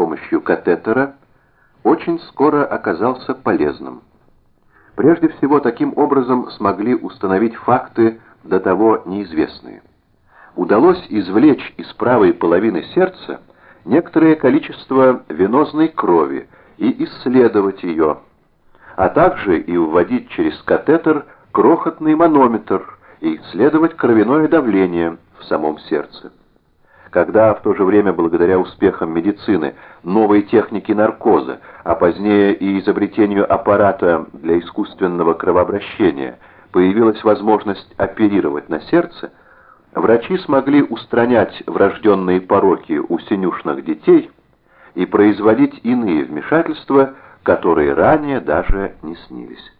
помощью катетера очень скоро оказался полезным. Прежде всего, таким образом смогли установить факты до того неизвестные. Удалось извлечь из правой половины сердца некоторое количество венозной крови и исследовать ее, а также и вводить через катетер крохотный манометр и исследовать кровяное давление в самом сердце. Когда в то же время, благодаря успехам медицины, новой техники наркоза, а позднее и изобретению аппарата для искусственного кровообращения, появилась возможность оперировать на сердце, врачи смогли устранять врожденные пороки у синюшных детей и производить иные вмешательства, которые ранее даже не снились.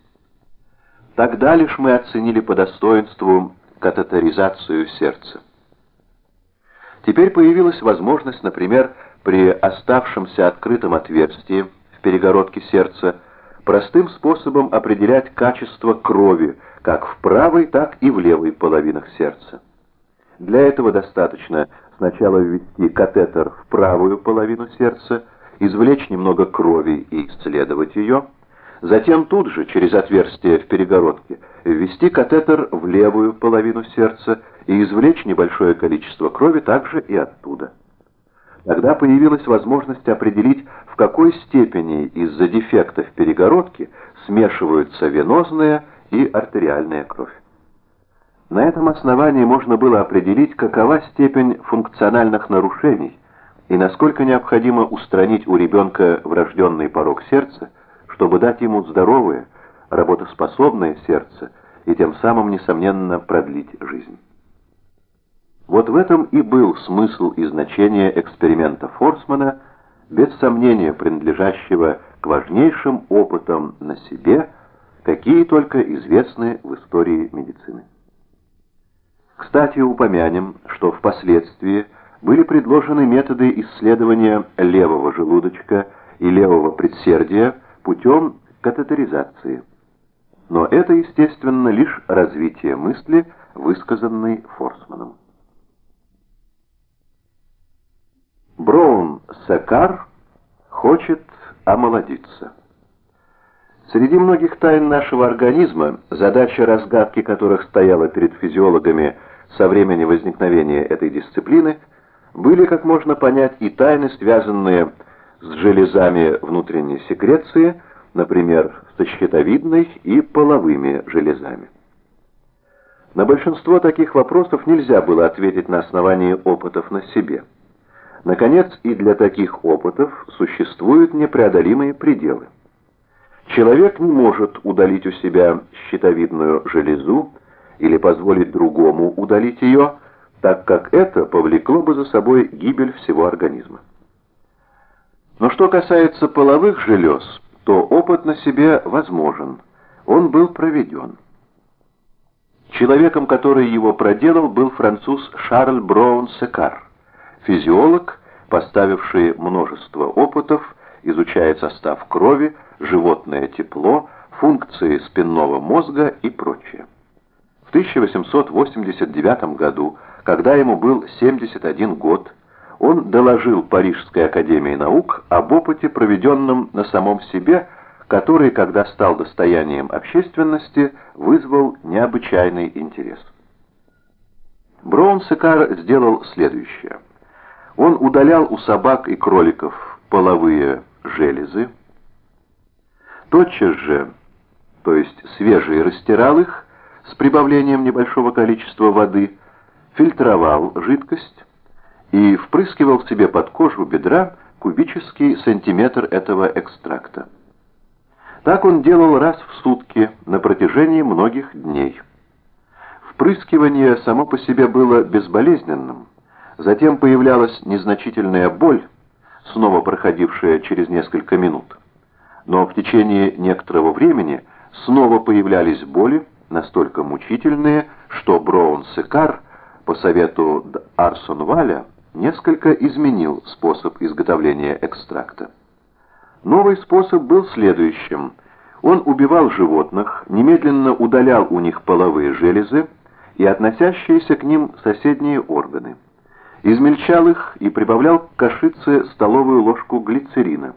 Тогда лишь мы оценили по достоинству катетеризацию сердца. Теперь появилась возможность, например, при оставшемся открытом отверстии в перегородке сердца простым способом определять качество крови как в правой, так и в левой половинах сердца. Для этого достаточно сначала ввести катетер в правую половину сердца, извлечь немного крови и исследовать ее, затем тут же, через отверстие в перегородке, ввести катетер в левую половину сердца и извлечь небольшое количество крови также и оттуда. Тогда появилась возможность определить, в какой степени из-за дефекта в перегородке смешиваются венозная и артериальная кровь. На этом основании можно было определить, какова степень функциональных нарушений и насколько необходимо устранить у ребенка врожденный порог сердца, чтобы дать ему здоровое, работоспособное сердце и тем самым, несомненно, продлить жизнь. Вот в этом и был смысл и значение эксперимента Форсмана, без сомнения принадлежащего к важнейшим опытам на себе, какие только известны в истории медицины. Кстати, упомянем, что впоследствии были предложены методы исследования левого желудочка и левого предсердия путем катетеризации. Но это, естественно, лишь развитие мысли, высказанной Форсманом. Сакар хочет омолодиться. Среди многих тайн нашего организма, задача разгадки которых стояла перед физиологами со времени возникновения этой дисциплины, были, как можно понять, и тайны, связанные с железами внутренней секреции, например, со щитовидной и половыми железами. На большинство таких вопросов нельзя было ответить на основании опытов на себе. Наконец, и для таких опытов существуют непреодолимые пределы. Человек не может удалить у себя щитовидную железу или позволить другому удалить ее, так как это повлекло бы за собой гибель всего организма. Но что касается половых желез, то опыт на себе возможен, он был проведен. Человеком, который его проделал, был француз Шарль Браун-Секар физиолог, поставивший множество опытов, изучая состав крови, животное тепло, функции спинного мозга и прочее. В 1889 году, когда ему был 71 год, он доложил Парижской академии наук об опыте, проведенном на самом себе, который, когда стал достоянием общественности, вызвал необычайный интерес. Браун-Секар сделал следующее – он удалял у собак и кроликов половые железы, тотчас же, то есть свежие, растирал их с прибавлением небольшого количества воды, фильтровал жидкость и впрыскивал себе под кожу бедра кубический сантиметр этого экстракта. Так он делал раз в сутки на протяжении многих дней. Впрыскивание само по себе было безболезненным, Затем появлялась незначительная боль, снова проходившая через несколько минут. Но в течение некоторого времени снова появлялись боли, настолько мучительные, что Браун-Секар по совету Арсон Валя несколько изменил способ изготовления экстракта. Новый способ был следующим. Он убивал животных, немедленно удалял у них половые железы и относящиеся к ним соседние органы измельчал их и прибавлял к кашице столовую ложку глицерина.